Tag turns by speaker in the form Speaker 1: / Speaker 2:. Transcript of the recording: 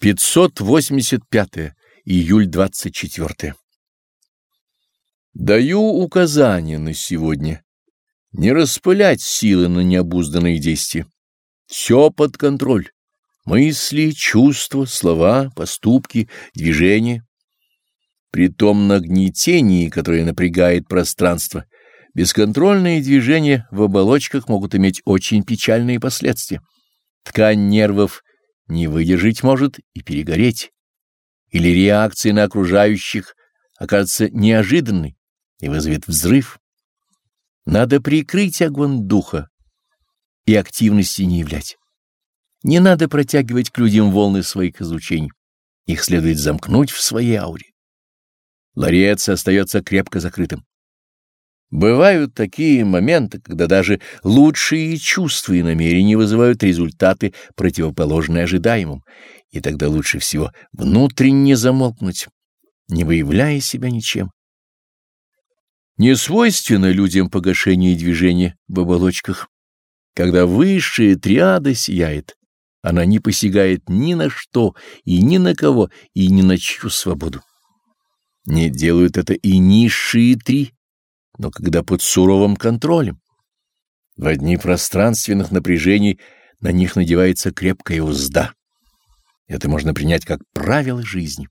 Speaker 1: 585 июль 24 Даю указание на сегодня не распылять силы на необузданные действия. Все под контроль. Мысли, чувства, слова, поступки, движения. При том нагнетении, которое напрягает пространство, бесконтрольные движения в оболочках могут иметь очень печальные последствия. Ткань нервов не выдержать может и перегореть, или реакция на окружающих окажется неожиданной и вызовет взрыв. Надо прикрыть огонь духа и активности не являть. Не надо протягивать к людям волны своих изучений. Их следует замкнуть в своей ауре. Ларец остается крепко закрытым. Бывают такие моменты, когда даже лучшие чувства и намерения вызывают результаты, противоположные ожидаемым, и тогда лучше всего внутренне замолкнуть, не выявляя себя ничем. Не свойственно людям погашение движения в оболочках. Когда высшая триада сияет, она не посягает ни на что и ни на кого и ни на чью свободу. Не делают это и низшие три, но когда под суровым контролем. В дни пространственных напряжений на них надевается крепкая узда. Это можно принять как правило жизни.